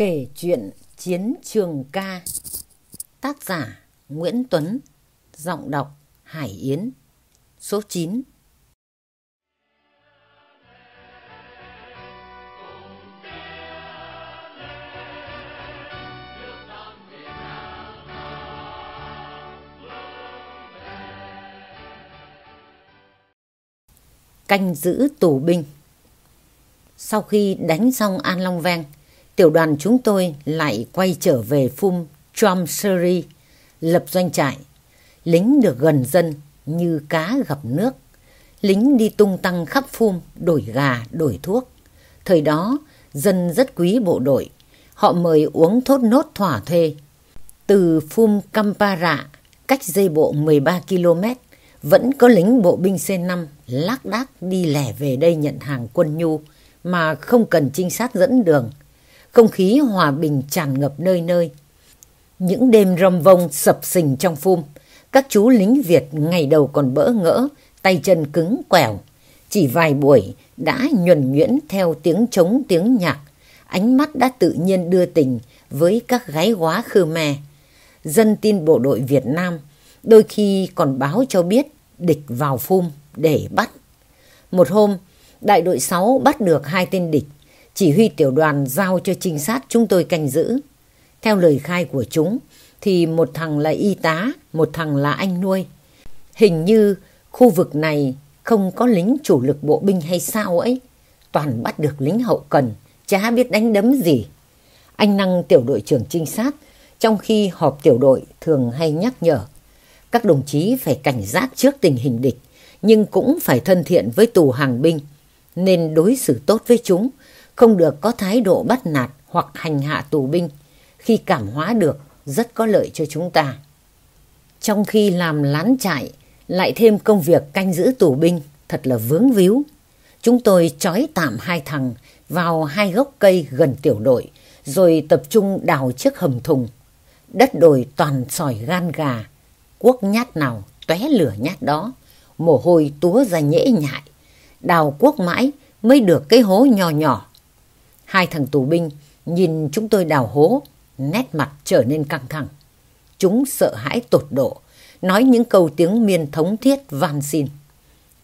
Kể chuyện Chiến trường ca. Tác giả Nguyễn Tuấn. Giọng đọc Hải Yến. Số 9 Canh giữ tù binh. Sau khi đánh xong An Long Vang tiểu đoàn chúng tôi lại quay trở về phum Chomseri, lập doanh trại. Lính được gần dân như cá gặp nước. Lính đi tung tăng khắp phum, đổi gà, đổi thuốc. Thời đó, dân rất quý bộ đội. Họ mời uống thốt nốt thỏa thuê. Từ phum Kampara, cách dây bộ 13 km, vẫn có lính bộ binh C5 lác đác đi lẻ về đây nhận hàng quân nhu mà không cần trinh sát dẫn đường không khí hòa bình tràn ngập nơi nơi. Những đêm râm vông sập sình trong phum, các chú lính Việt ngày đầu còn bỡ ngỡ, tay chân cứng quẻo. Chỉ vài buổi đã nhuần nhuyễn theo tiếng trống tiếng nhạc, ánh mắt đã tự nhiên đưa tình với các gái quá Khmer. Dân tin bộ đội Việt Nam đôi khi còn báo cho biết địch vào phum để bắt. Một hôm, đại đội 6 bắt được hai tên địch chỉ huy tiểu đoàn giao cho trinh sát chúng tôi canh giữ. Theo lời khai của chúng, thì một thằng là y tá, một thằng là anh nuôi. Hình như khu vực này không có lính chủ lực bộ binh hay sao ấy. Toàn bắt được lính hậu cần, chả biết đánh đấm gì. Anh Năng tiểu đội trưởng trinh sát, trong khi họp tiểu đội thường hay nhắc nhở. Các đồng chí phải cảnh giác trước tình hình địch, nhưng cũng phải thân thiện với tù hàng binh, nên đối xử tốt với chúng, không được có thái độ bắt nạt hoặc hành hạ tù binh. Khi cảm hóa được, rất có lợi cho chúng ta. Trong khi làm lán trại, lại thêm công việc canh giữ tù binh, thật là vướng víu. Chúng tôi trói tạm hai thằng vào hai gốc cây gần tiểu đội, rồi tập trung đào chiếc hầm thùng. Đất đồi toàn sỏi gan gà, cuốc nhát nào tóe lửa nhát đó, mồ hôi túa ra nhễ nhại. Đào cuốc mãi mới được cái hố nhỏ nhỏ Hai thằng tù binh nhìn chúng tôi đào hố, nét mặt trở nên căng thẳng. Chúng sợ hãi tột độ, nói những câu tiếng miên thống thiết van xin.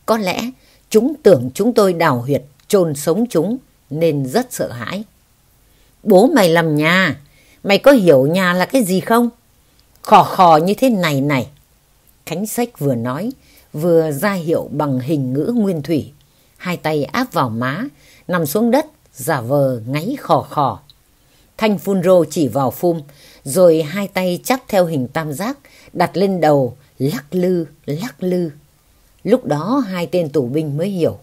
Có lẽ chúng tưởng chúng tôi đào huyệt, chôn sống chúng nên rất sợ hãi. Bố mày làm nhà, mày có hiểu nhà là cái gì không? Khò khò như thế này này. Khánh sách vừa nói, vừa ra hiệu bằng hình ngữ nguyên thủy. Hai tay áp vào má, nằm xuống đất giả vờ ngáy khò khò. Thanh phun rô chỉ vào phum, rồi hai tay chắp theo hình tam giác, đặt lên đầu, lắc lư, lắc lư. Lúc đó hai tên tù binh mới hiểu.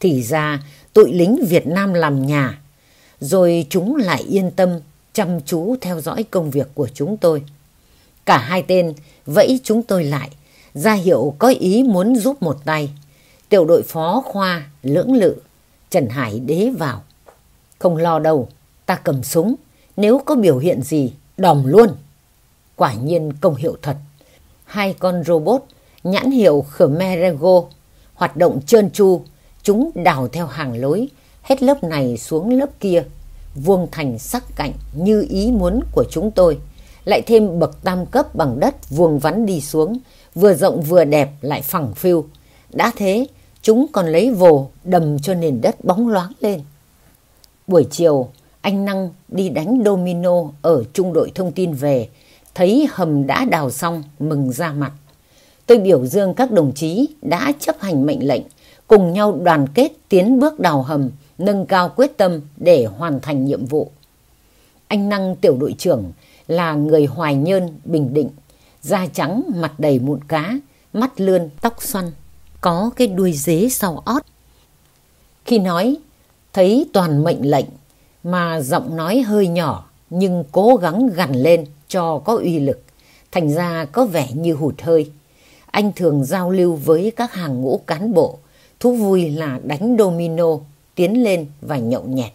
Thì ra tụi lính Việt Nam làm nhà, rồi chúng lại yên tâm, chăm chú theo dõi công việc của chúng tôi. Cả hai tên vẫy chúng tôi lại, ra hiệu có ý muốn giúp một tay. Tiểu đội phó khoa lưỡng lự, Trần Hải đế vào. Không lo đâu, ta cầm súng, nếu có biểu hiện gì, đòm luôn. Quả nhiên công hiệu thật. Hai con robot nhãn hiệu Khmerego hoạt động trơn tru, chúng đào theo hàng lối, hết lớp này xuống lớp kia, vuông thành sắc cạnh như ý muốn của chúng tôi. Lại thêm bậc tam cấp bằng đất vuông vắn đi xuống, vừa rộng vừa đẹp lại phẳng phiu. Đã thế, chúng còn lấy vồ đầm cho nền đất bóng loáng lên. Buổi chiều, anh Năng đi đánh domino ở trung đội thông tin về, thấy hầm đã đào xong, mừng ra mặt. Tôi biểu dương các đồng chí đã chấp hành mệnh lệnh, cùng nhau đoàn kết tiến bước đào hầm, nâng cao quyết tâm để hoàn thành nhiệm vụ. Anh Năng tiểu đội trưởng là người Hoài Nhơn, Bình Định, da trắng, mặt đầy mụn cá, mắt lươn, tóc xoăn, có cái đuôi dế sau ót. Khi nói thấy toàn mệnh lệnh mà giọng nói hơi nhỏ nhưng cố gắng gằn lên cho có uy lực, thành ra có vẻ như hụt hơi. Anh thường giao lưu với các hàng ngũ cán bộ, thú vui là đánh domino, tiến lên và nhậu nhẹt.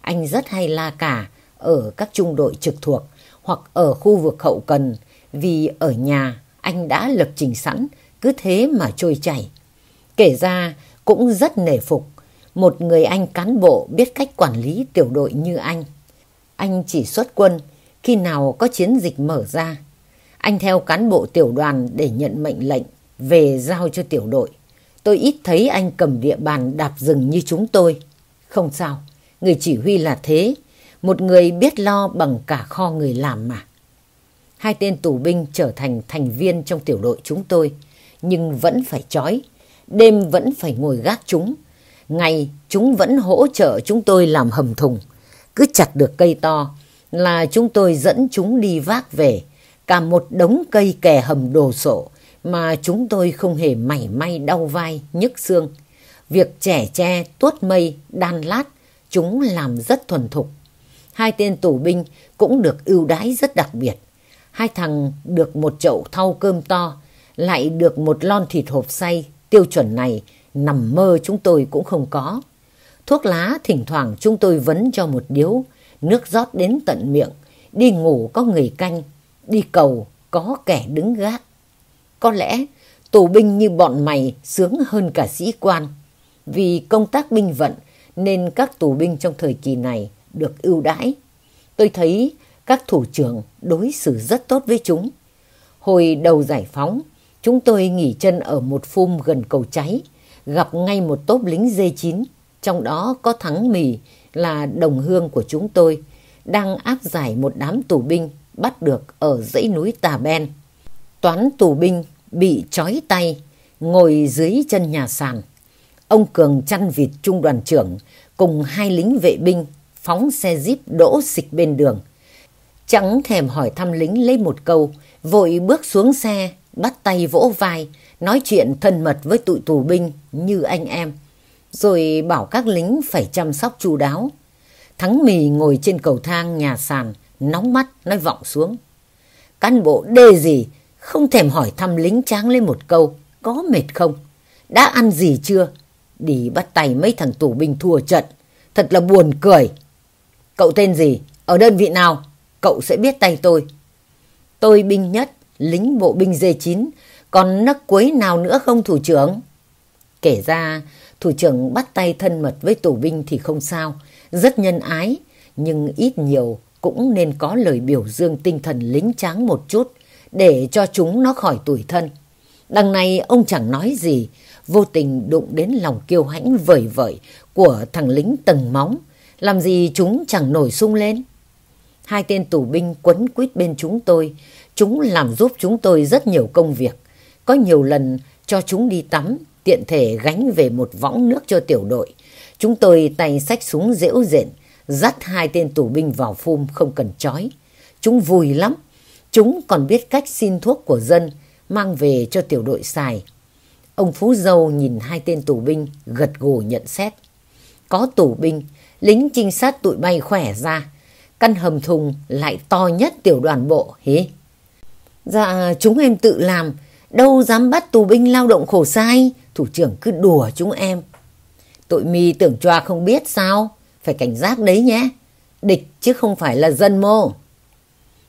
Anh rất hay la cả ở các trung đội trực thuộc hoặc ở khu vực hậu cần vì ở nhà anh đã lập trình sẵn, cứ thế mà trôi chảy. Kể ra cũng rất nể phục một người anh cán bộ biết cách quản lý tiểu đội như anh. Anh chỉ xuất quân khi nào có chiến dịch mở ra. Anh theo cán bộ tiểu đoàn để nhận mệnh lệnh về giao cho tiểu đội. Tôi ít thấy anh cầm địa bàn đạp rừng như chúng tôi. Không sao, người chỉ huy là thế. Một người biết lo bằng cả kho người làm mà. Hai tên tù binh trở thành thành viên trong tiểu đội chúng tôi. Nhưng vẫn phải chói. Đêm vẫn phải ngồi gác chúng. Ngày chúng vẫn hỗ trợ chúng tôi làm hầm thùng. Cứ chặt được cây to là chúng tôi dẫn chúng đi vác về. Cả một đống cây kè hầm đồ sộ mà chúng tôi không hề mảy may đau vai, nhức xương. Việc trẻ tre, tuốt mây, đan lát, chúng làm rất thuần thục. Hai tên tù binh cũng được ưu đãi rất đặc biệt. Hai thằng được một chậu thau cơm to, lại được một lon thịt hộp xay, tiêu chuẩn này nằm mơ chúng tôi cũng không có. Thuốc lá thỉnh thoảng chúng tôi vấn cho một điếu, nước rót đến tận miệng, đi ngủ có người canh, đi cầu có kẻ đứng gác. Có lẽ tù binh như bọn mày sướng hơn cả sĩ quan. Vì công tác binh vận nên các tù binh trong thời kỳ này được ưu đãi. Tôi thấy các thủ trưởng đối xử rất tốt với chúng. Hồi đầu giải phóng, chúng tôi nghỉ chân ở một phum gần cầu cháy, gặp ngay một tốp lính dê chín, trong đó có thắng mì là đồng hương của chúng tôi, đang áp giải một đám tù binh bắt được ở dãy núi Tà Ben. Toán tù binh bị trói tay, ngồi dưới chân nhà sàn. Ông Cường chăn vịt trung đoàn trưởng cùng hai lính vệ binh phóng xe jeep đỗ xịch bên đường. Chẳng thèm hỏi thăm lính lấy một câu, vội bước xuống xe, bắt tay vỗ vai, nói chuyện thân mật với tụi tù binh như anh em. Rồi bảo các lính phải chăm sóc chu đáo. Thắng mì ngồi trên cầu thang nhà sàn, nóng mắt nói vọng xuống. Cán bộ đê gì, không thèm hỏi thăm lính tráng lên một câu, có mệt không? Đã ăn gì chưa? Đi bắt tay mấy thằng tù binh thua trận, thật là buồn cười. Cậu tên gì? Ở đơn vị nào? Cậu sẽ biết tay tôi. Tôi binh nhất, lính bộ binh D9, còn nấc cuối nào nữa không thủ trưởng? Kể ra, thủ trưởng bắt tay thân mật với tù binh thì không sao, rất nhân ái, nhưng ít nhiều cũng nên có lời biểu dương tinh thần lính tráng một chút để cho chúng nó khỏi tủi thân. Đằng này ông chẳng nói gì, vô tình đụng đến lòng kiêu hãnh vời vợi của thằng lính tầng móng, làm gì chúng chẳng nổi sung lên. Hai tên tù binh quấn quýt bên chúng tôi, chúng làm giúp chúng tôi rất nhiều công việc. Có nhiều lần cho chúng đi tắm, tiện thể gánh về một võng nước cho tiểu đội. Chúng tôi tay sách súng dễu rện, dắt hai tên tù binh vào phum không cần chói. Chúng vui lắm, chúng còn biết cách xin thuốc của dân, mang về cho tiểu đội xài. Ông Phú Dâu nhìn hai tên tù binh, gật gù nhận xét. Có tù binh, lính trinh sát tụi bay khỏe ra. Căn hầm thùng lại to nhất tiểu đoàn bộ, hế. Dạ, chúng em tự làm, đâu dám bắt tù binh lao động khổ sai, thủ trưởng cứ đùa chúng em. tội mi tưởng choa không biết sao, phải cảnh giác đấy nhé. Địch chứ không phải là dân mô.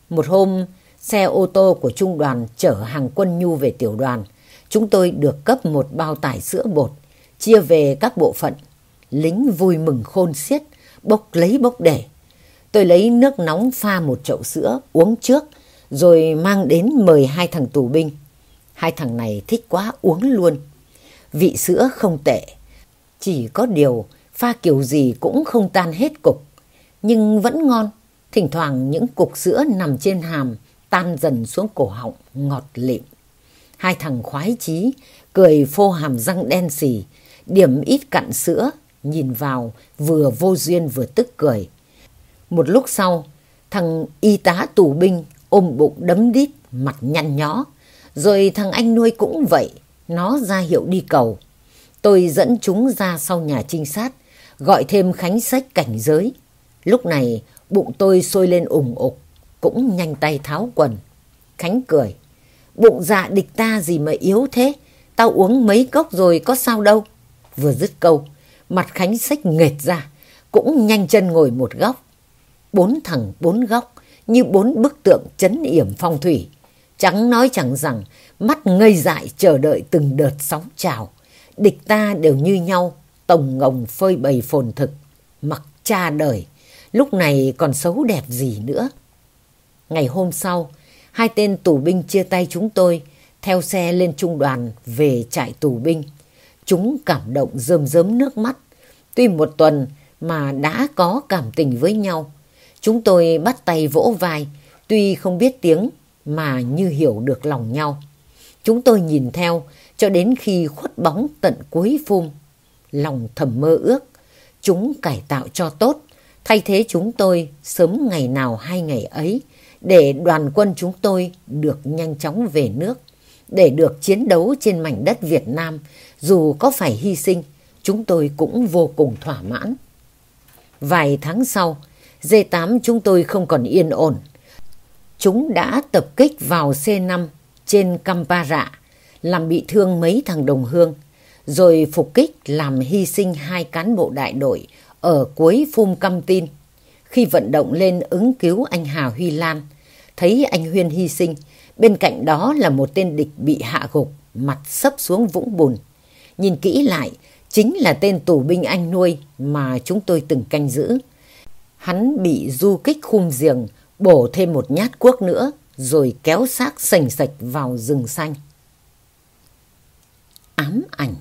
Một hôm, xe ô tô của trung đoàn chở hàng quân nhu về tiểu đoàn. Chúng tôi được cấp một bao tải sữa bột, chia về các bộ phận. Lính vui mừng khôn xiết, bốc lấy bốc để. Tôi lấy nước nóng pha một chậu sữa uống trước, rồi mang đến mời hai thằng tù binh. Hai thằng này thích quá uống luôn. Vị sữa không tệ, chỉ có điều pha kiểu gì cũng không tan hết cục, nhưng vẫn ngon. Thỉnh thoảng những cục sữa nằm trên hàm tan dần xuống cổ họng ngọt lịm. Hai thằng khoái chí, cười phô hàm răng đen xì, điểm ít cặn sữa, nhìn vào vừa vô duyên vừa tức cười. Một lúc sau, thằng y tá tù binh ôm bụng đấm đít, mặt nhăn nhó. Rồi thằng anh nuôi cũng vậy, nó ra hiệu đi cầu. Tôi dẫn chúng ra sau nhà trinh sát, gọi thêm Khánh Sách cảnh giới. Lúc này, bụng tôi sôi lên ủng ục, cũng nhanh tay tháo quần. Khánh cười. Bụng dạ địch ta gì mà yếu thế, tao uống mấy cốc rồi có sao đâu. Vừa dứt câu, mặt Khánh Sách nghệt ra, cũng nhanh chân ngồi một góc. Bốn thằng bốn góc, như bốn bức tượng chấn yểm phong thủy. Chẳng nói chẳng rằng, mắt ngây dại chờ đợi từng đợt sóng trào. Địch ta đều như nhau, tổng ngồng phơi bầy phồn thực, mặc cha đời. lúc này còn xấu đẹp gì nữa. Ngày hôm sau, hai tên tù binh chia tay chúng tôi, theo xe lên trung đoàn về trại tù binh. Chúng cảm động rơm rớm nước mắt. Tuy một tuần mà đã có cảm tình với nhau. Chúng tôi bắt tay vỗ vai, tuy không biết tiếng mà như hiểu được lòng nhau. Chúng tôi nhìn theo cho đến khi khuất bóng tận cuối phum. Lòng thầm mơ ước, chúng cải tạo cho tốt, thay thế chúng tôi sớm ngày nào hai ngày ấy, để đoàn quân chúng tôi được nhanh chóng về nước, để được chiến đấu trên mảnh đất Việt Nam, dù có phải hy sinh, chúng tôi cũng vô cùng thỏa mãn. Vài tháng sau, D8 chúng tôi không còn yên ổn. Chúng đã tập kích vào C5 trên Campara, làm bị thương mấy thằng đồng hương, rồi phục kích làm hy sinh hai cán bộ đại đội ở cuối phum căm tin. Khi vận động lên ứng cứu anh Hà Huy Lan, thấy anh Huyên hy sinh, bên cạnh đó là một tên địch bị hạ gục, mặt sấp xuống vũng bùn. Nhìn kỹ lại, chính là tên tù binh anh nuôi mà chúng tôi từng canh giữ. Hắn bị du kích khung giềng, bổ thêm một nhát cuốc nữa, rồi kéo xác sành sạch vào rừng xanh. Ám ảnh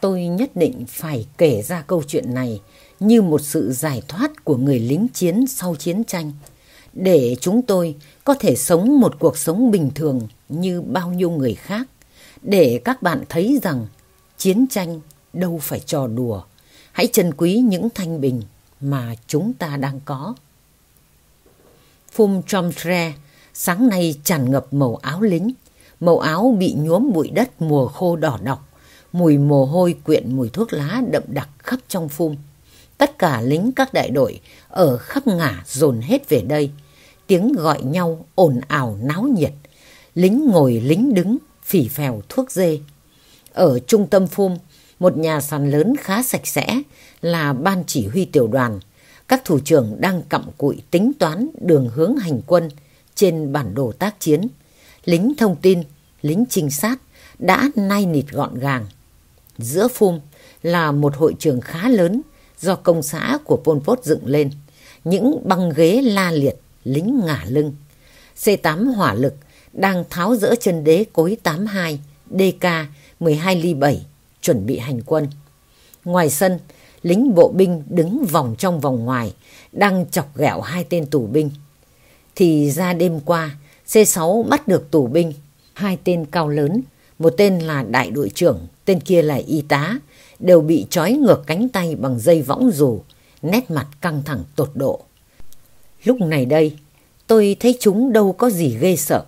Tôi nhất định phải kể ra câu chuyện này như một sự giải thoát của người lính chiến sau chiến tranh, để chúng tôi có thể sống một cuộc sống bình thường như bao nhiêu người khác, để các bạn thấy rằng chiến tranh đâu phải trò đùa. Hãy trân quý những thanh bình mà chúng ta đang có. Phum Tromtre sáng nay tràn ngập màu áo lính, màu áo bị nhuốm bụi đất mùa khô đỏ đọc, mùi mồ hôi quyện mùi thuốc lá đậm đặc khắp trong phum. Tất cả lính các đại đội ở khắp ngả dồn hết về đây, tiếng gọi nhau ồn ào náo nhiệt, lính ngồi lính đứng phỉ phèo thuốc dê. Ở trung tâm phum, một nhà sàn lớn khá sạch sẽ là ban chỉ huy tiểu đoàn. Các thủ trưởng đang cặm cụi tính toán đường hướng hành quân trên bản đồ tác chiến. Lính thông tin, lính trinh sát đã nai nịt gọn gàng. Giữa phum là một hội trường khá lớn do công xã của Pol Pot dựng lên. Những băng ghế la liệt, lính ngả lưng. C8 hỏa lực đang tháo rỡ chân đế cối 82 DK 12 ly 7 chuẩn bị hành quân. Ngoài sân, lính bộ binh đứng vòng trong vòng ngoài, đang chọc ghẹo hai tên tù binh. Thì ra đêm qua, C6 bắt được tù binh, hai tên cao lớn, một tên là đại đội trưởng, tên kia là y tá, đều bị trói ngược cánh tay bằng dây võng dù, nét mặt căng thẳng tột độ. Lúc này đây, tôi thấy chúng đâu có gì ghê sợ.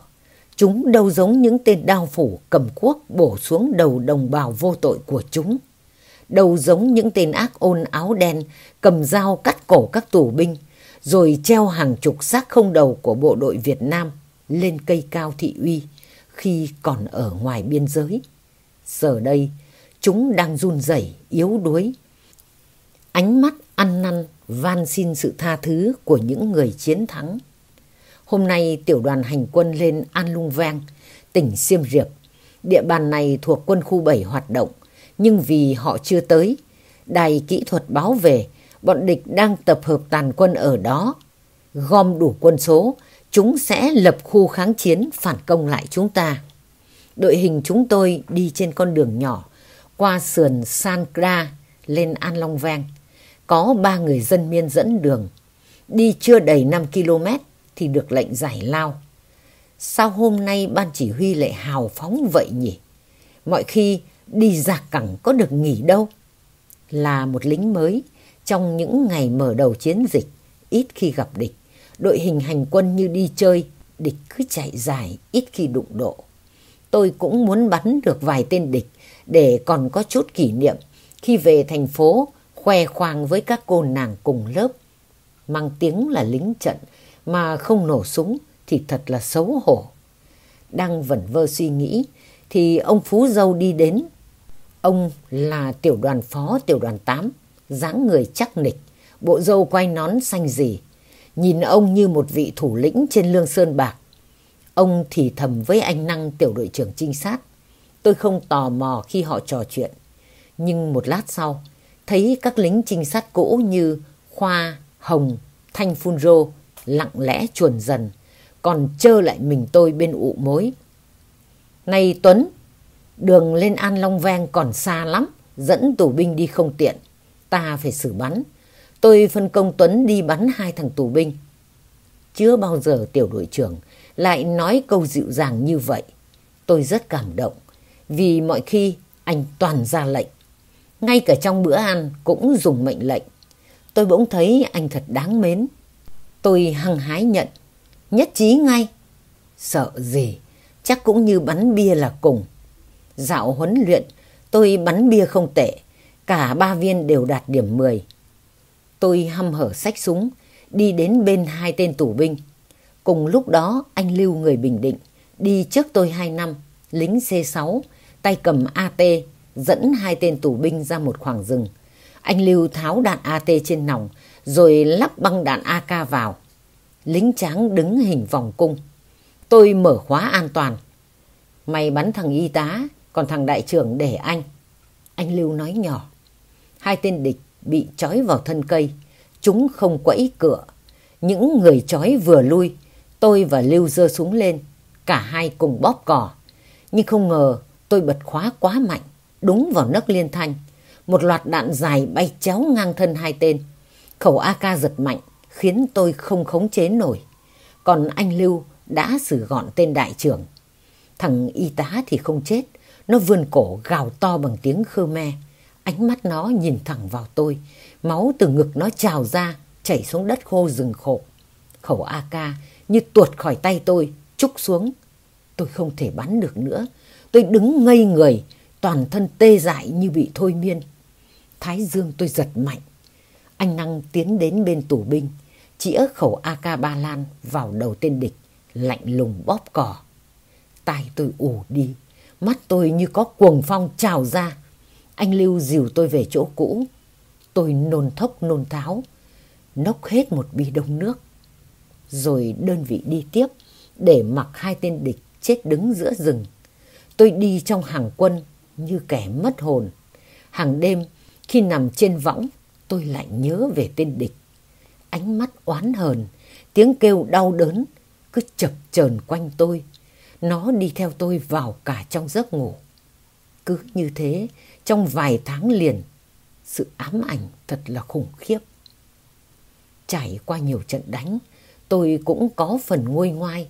Chúng đâu giống những tên đao phủ cầm cuốc bổ xuống đầu đồng bào vô tội của chúng. Đâu giống những tên ác ôn áo đen cầm dao cắt cổ các tù binh, rồi treo hàng chục xác không đầu của bộ đội Việt Nam lên cây cao thị uy khi còn ở ngoài biên giới. Giờ đây, chúng đang run rẩy, yếu đuối. Ánh mắt ăn năn van xin sự tha thứ của những người chiến thắng. Hôm nay tiểu đoàn hành quân lên An Lung Vang, tỉnh Siem Reap. Địa bàn này thuộc quân khu 7 hoạt động, nhưng vì họ chưa tới, đài kỹ thuật báo về, bọn địch đang tập hợp tàn quân ở đó. Gom đủ quân số, chúng sẽ lập khu kháng chiến phản công lại chúng ta. Đội hình chúng tôi đi trên con đường nhỏ, qua sườn San Cra lên An Long Vang. Có ba người dân miên dẫn đường. Đi chưa đầy 5 km thì được lệnh giải lao. Sao hôm nay ban chỉ huy lại hào phóng vậy nhỉ? Mọi khi đi giặc cẳng có được nghỉ đâu. Là một lính mới, trong những ngày mở đầu chiến dịch, ít khi gặp địch. Đội hình hành quân như đi chơi, địch cứ chạy dài, ít khi đụng độ. Tôi cũng muốn bắn được vài tên địch để còn có chút kỷ niệm khi về thành phố khoe khoang với các cô nàng cùng lớp. Mang tiếng là lính trận mà không nổ súng thì thật là xấu hổ. Đang vẩn vơ suy nghĩ thì ông Phú Dâu đi đến. Ông là tiểu đoàn phó tiểu đoàn 8, dáng người chắc nịch, bộ râu quay nón xanh gì. Nhìn ông như một vị thủ lĩnh trên lương sơn bạc. Ông thì thầm với anh Năng tiểu đội trưởng trinh sát. Tôi không tò mò khi họ trò chuyện. Nhưng một lát sau, thấy các lính trinh sát cũ như Khoa, Hồng, Thanh Phun Rô lặng lẽ chuồn dần, còn trơ lại mình tôi bên ụ mối. Này Tuấn, đường lên An Long Vang còn xa lắm, dẫn tù binh đi không tiện, ta phải xử bắn. Tôi phân công Tuấn đi bắn hai thằng tù binh. Chưa bao giờ tiểu đội trưởng lại nói câu dịu dàng như vậy. Tôi rất cảm động, vì mọi khi anh toàn ra lệnh. Ngay cả trong bữa ăn cũng dùng mệnh lệnh. Tôi bỗng thấy anh thật đáng mến. Tôi hăng hái nhận, nhất trí ngay. Sợ gì, chắc cũng như bắn bia là cùng. Dạo huấn luyện, tôi bắn bia không tệ, cả ba viên đều đạt điểm 10. Tôi hăm hở sách súng, đi đến bên hai tên tù binh. Cùng lúc đó, anh Lưu người Bình Định, đi trước tôi hai năm, lính C6, tay cầm AT, dẫn hai tên tù binh ra một khoảng rừng. Anh Lưu tháo đạn AT trên nòng, rồi lắp băng đạn AK vào. Lính tráng đứng hình vòng cung. Tôi mở khóa an toàn. Mày bắn thằng y tá, còn thằng đại trưởng để anh. Anh Lưu nói nhỏ. Hai tên địch bị trói vào thân cây. Chúng không quẫy cửa. Những người trói vừa lui, tôi và Lưu giơ súng lên. Cả hai cùng bóp cò. Nhưng không ngờ tôi bật khóa quá mạnh, đúng vào nấc liên thanh. Một loạt đạn dài bay chéo ngang thân hai tên. Khẩu AK giật mạnh, khiến tôi không khống chế nổi. Còn anh Lưu đã xử gọn tên đại trưởng. Thằng y tá thì không chết, nó vươn cổ gào to bằng tiếng Khmer. Ánh mắt nó nhìn thẳng vào tôi, máu từ ngực nó trào ra, chảy xuống đất khô rừng khổ. Khẩu AK như tuột khỏi tay tôi, trúc xuống. Tôi không thể bắn được nữa. Tôi đứng ngây người, toàn thân tê dại như bị thôi miên. Thái dương tôi giật mạnh. Anh Năng tiến đến bên tù binh, chĩa khẩu AK ba lan vào đầu tên địch, lạnh lùng bóp cò. Tai tôi ù đi, mắt tôi như có cuồng phong trào ra. Anh Lưu dìu tôi về chỗ cũ. Tôi nôn thốc nôn tháo, nốc hết một bi đông nước. Rồi đơn vị đi tiếp để mặc hai tên địch chết đứng giữa rừng. Tôi đi trong hàng quân như kẻ mất hồn. Hàng đêm khi nằm trên võng tôi lại nhớ về tên địch. Ánh mắt oán hờn, tiếng kêu đau đớn cứ chập chờn quanh tôi. Nó đi theo tôi vào cả trong giấc ngủ. Cứ như thế, trong vài tháng liền, sự ám ảnh thật là khủng khiếp. Trải qua nhiều trận đánh, tôi cũng có phần nguôi ngoai.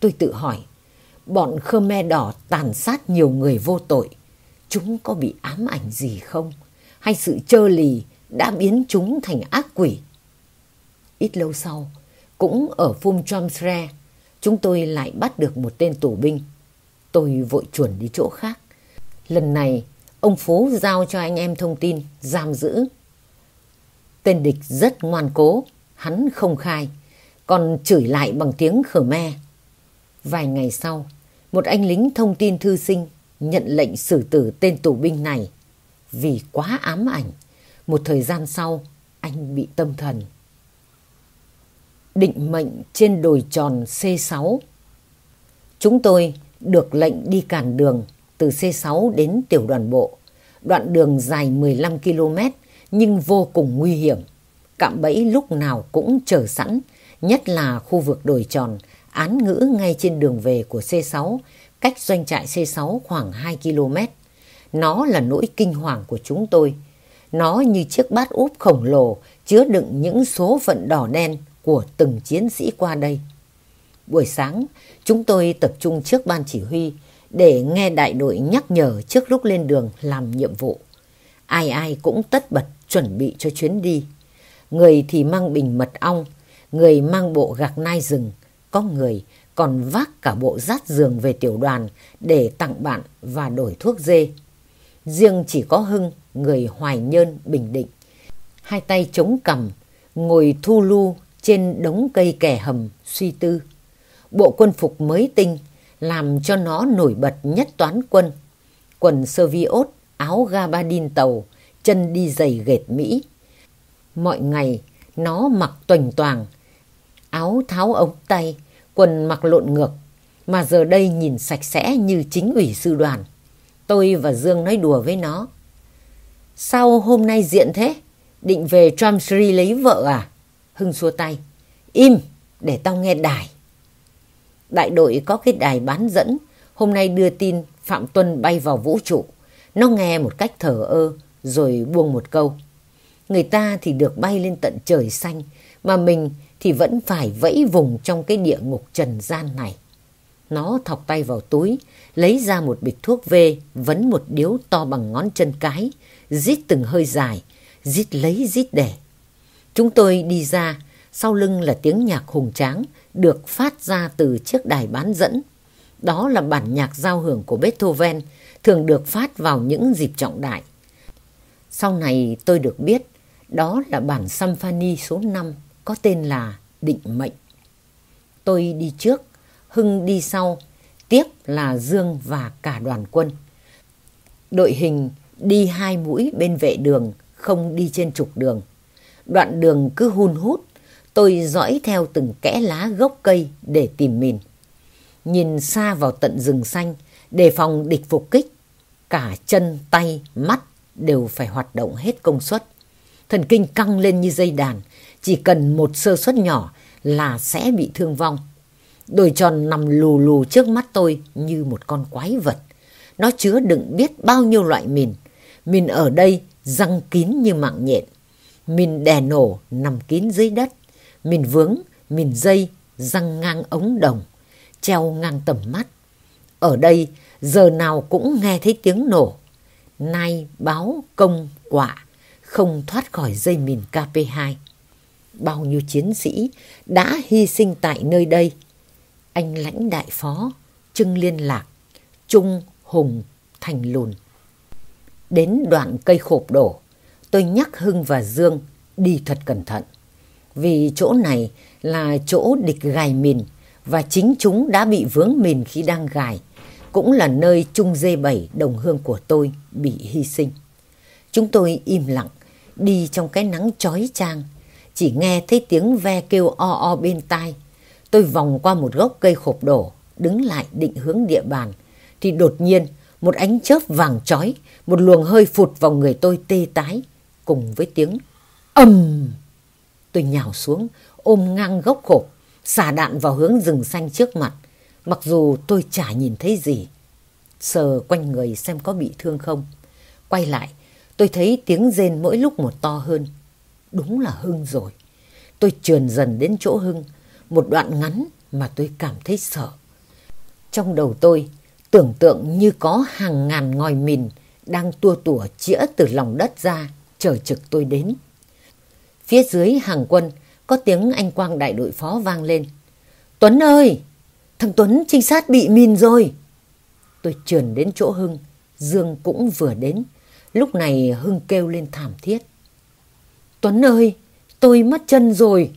Tôi tự hỏi, bọn Khmer Đỏ tàn sát nhiều người vô tội. Chúng có bị ám ảnh gì không? Hay sự trơ lì đã biến chúng thành ác quỷ? Ít lâu sau, cũng ở Phum Chomsre, chúng tôi lại bắt được một tên tù binh. Tôi vội chuẩn đi chỗ khác. Lần này, ông Phú giao cho anh em thông tin, giam giữ. Tên địch rất ngoan cố, hắn không khai, còn chửi lại bằng tiếng Khmer. Vài ngày sau, một anh lính thông tin thư sinh nhận lệnh xử tử tên tù binh này vì quá ám ảnh. Một thời gian sau, anh bị tâm thần. Định mệnh trên đồi tròn C6 Chúng tôi được lệnh đi cản đường từ C6 đến tiểu đoàn bộ. Đoạn đường dài 15 km nhưng vô cùng nguy hiểm. Cạm bẫy lúc nào cũng chờ sẵn, nhất là khu vực đồi tròn, án ngữ ngay trên đường về của C6, cách doanh trại C6 khoảng 2 km. Nó là nỗi kinh hoàng của chúng tôi. Nó như chiếc bát úp khổng lồ chứa đựng những số phận đỏ đen của từng chiến sĩ qua đây. Buổi sáng, chúng tôi tập trung trước ban chỉ huy để nghe đại đội nhắc nhở trước lúc lên đường làm nhiệm vụ. Ai ai cũng tất bật chuẩn bị cho chuyến đi. Người thì mang bình mật ong, người mang bộ gạc nai rừng, có người còn vác cả bộ rát giường về tiểu đoàn để tặng bạn và đổi thuốc dê. Riêng chỉ có Hưng, người Hoài Nhơn, Bình Định. Hai tay chống cằm, ngồi thu lu trên đống cây kẻ hầm, suy tư. Bộ quân phục mới tinh làm cho nó nổi bật nhất toán quân. Quần sơ vi ốt, áo gabardin tàu, chân đi giày ghệt Mỹ. Mọi ngày nó mặc toành toàng, áo tháo ống tay, quần mặc lộn ngược, mà giờ đây nhìn sạch sẽ như chính ủy sư đoàn. Tôi và Dương nói đùa với nó. Sao hôm nay diện thế? Định về Tramsri lấy vợ à? Hưng xua tay. Im, để tao nghe đài. Đại đội có cái đài bán dẫn, hôm nay đưa tin Phạm Tuân bay vào vũ trụ. Nó nghe một cách thở ơ, rồi buông một câu. Người ta thì được bay lên tận trời xanh, mà mình thì vẫn phải vẫy vùng trong cái địa ngục trần gian này. Nó thọc tay vào túi, lấy ra một bịch thuốc về, vấn một điếu to bằng ngón chân cái, rít từng hơi dài, rít lấy rít để. Chúng tôi đi ra, sau lưng là tiếng nhạc hùng tráng được phát ra từ chiếc đài bán dẫn. Đó là bản nhạc giao hưởng của Beethoven, thường được phát vào những dịp trọng đại. Sau này tôi được biết, đó là bản symphony số 5 có tên là Định Mệnh. Tôi đi trước, Hưng đi sau, tiếp là Dương và cả đoàn quân. Đội hình đi hai mũi bên vệ đường, không đi trên trục đường. Đoạn đường cứ hun hút, tôi dõi theo từng kẽ lá gốc cây để tìm mìn. Nhìn xa vào tận rừng xanh, đề phòng địch phục kích. Cả chân, tay, mắt đều phải hoạt động hết công suất. Thần kinh căng lên như dây đàn, chỉ cần một sơ suất nhỏ là sẽ bị thương vong. Đồi tròn nằm lù lù trước mắt tôi như một con quái vật. Nó chứa đựng biết bao nhiêu loại mìn. Mìn ở đây răng kín như mạng nhện. Mìn đè nổ nằm kín dưới đất. Mìn vướng, mìn dây, răng ngang ống đồng, treo ngang tầm mắt. Ở đây giờ nào cũng nghe thấy tiếng nổ. Nai, báo, công, quả không thoát khỏi dây mìn KP2. Bao nhiêu chiến sĩ đã hy sinh tại nơi đây anh lãnh đại phó, trưng liên lạc, trung hùng thành lùn. Đến đoạn cây khộp đổ, tôi nhắc Hưng và Dương đi thật cẩn thận. Vì chỗ này là chỗ địch gài mìn và chính chúng đã bị vướng mìn khi đang gài. Cũng là nơi Trung Dê 7 đồng hương của tôi bị hy sinh. Chúng tôi im lặng, đi trong cái nắng chói chang. Chỉ nghe thấy tiếng ve kêu o o bên tai Tôi vòng qua một gốc cây khộp đổ, đứng lại định hướng địa bàn. Thì đột nhiên, một ánh chớp vàng chói, một luồng hơi phụt vào người tôi tê tái, cùng với tiếng ầm. Tôi nhào xuống, ôm ngang gốc khộp, xả đạn vào hướng rừng xanh trước mặt, mặc dù tôi chả nhìn thấy gì. Sờ quanh người xem có bị thương không. Quay lại, tôi thấy tiếng rên mỗi lúc một to hơn. Đúng là Hưng rồi. Tôi trườn dần đến chỗ Hưng, một đoạn ngắn mà tôi cảm thấy sợ. Trong đầu tôi, tưởng tượng như có hàng ngàn ngòi mìn đang tua tủa chĩa từ lòng đất ra, chờ trực tôi đến. Phía dưới hàng quân, có tiếng anh Quang đại đội phó vang lên. Tuấn ơi! Thằng Tuấn trinh sát bị mìn rồi! Tôi trườn đến chỗ Hưng, Dương cũng vừa đến. Lúc này Hưng kêu lên thảm thiết. Tuấn ơi! Tôi mất chân rồi!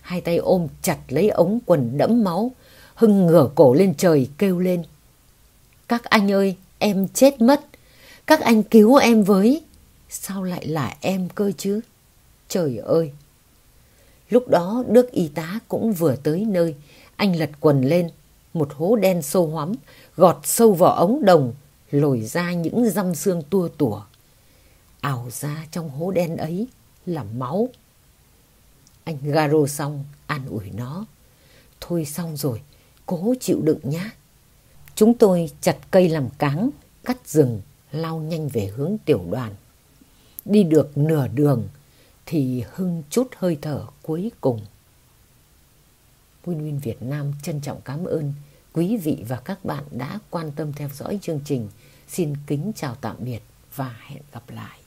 hai tay ôm chặt lấy ống quần đẫm máu, Hưng ngửa cổ lên trời kêu lên. Các anh ơi, em chết mất, các anh cứu em với. Sao lại là em cơ chứ? Trời ơi! Lúc đó Đức y tá cũng vừa tới nơi, anh lật quần lên, một hố đen sâu hoắm, gọt sâu vào ống đồng, lồi ra những răm xương tua tủa. Ảo ra trong hố đen ấy là máu. Anh Garo xong an ủi nó. Thôi xong rồi, cố chịu đựng nhá. Chúng tôi chặt cây làm cáng, cắt rừng, lao nhanh về hướng tiểu đoàn. Đi được nửa đường thì Hưng chút hơi thở cuối cùng. Win Win Việt Nam trân trọng cảm ơn quý vị và các bạn đã quan tâm theo dõi chương trình. Xin kính chào tạm biệt và hẹn gặp lại.